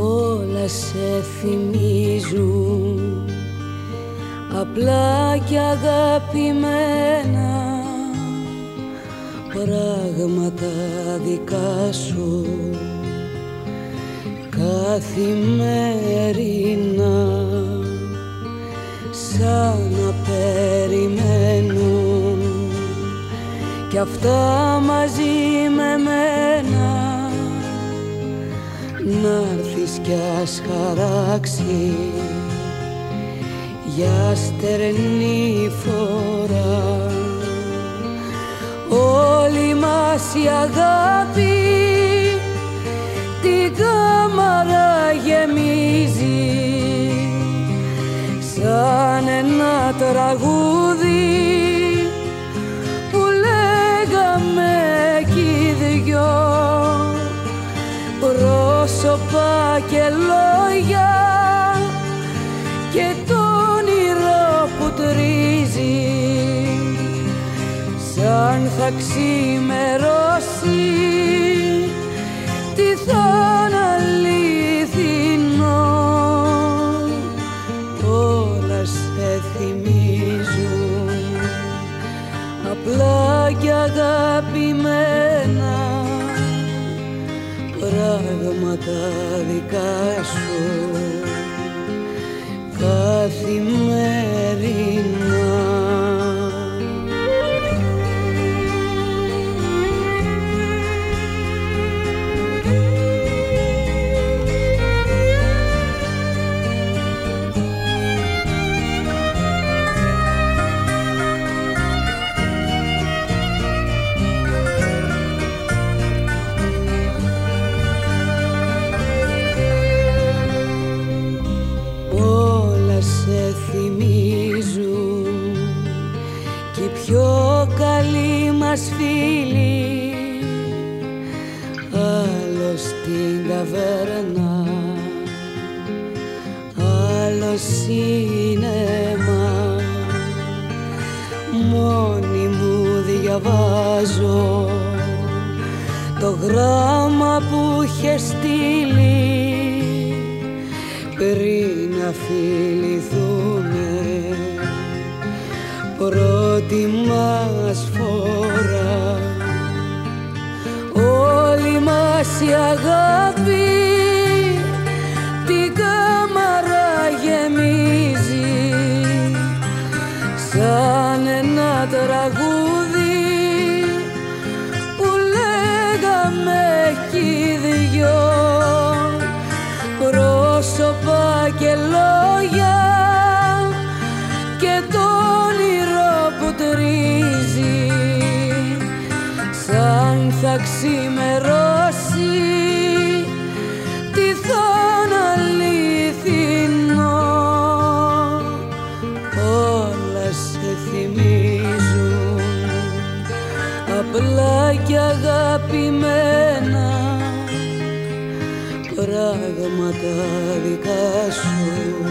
όλα σε θυμίζουν. Απλά και αγαπημένα πράγματα δικά σου. Καθημερινά σαν να περιμένουν. Κι αυτά μαζί με μένα να'ρθεις κι ας χαράξει. Για στερνή φορά. Όλη μας η αγάπη την κάμαρα γεμίζει. Σαν ένα τραγούδι πρόσωπα και λόγια και το όνειρο που τρίζει. Σαν θα ξημερώσει τι θα αληθινό όλα σε θυμίζουν. Απλά και αγαπημένα πράγματα δικά σου. Καθημερινά καλοί μας φίλοι άλλος στην ταβέρνα άλλος σίνεμα μόνη μου διαβάζω το γράμμα που είχε στείλει. Πριν να φιληθούμε πρώτη μας φορά. Όλη μας η αγάπη την κάμαρα γεμίζει. Σαν ένα τραγούδι που λέγαμε κι δυο. Πρόσωπα και λόγια σαν θα ξημερώσει τι θα αληθινό. Όλα σε θυμίζουν απλά και αγαπημένα. Πράγματα δικά σου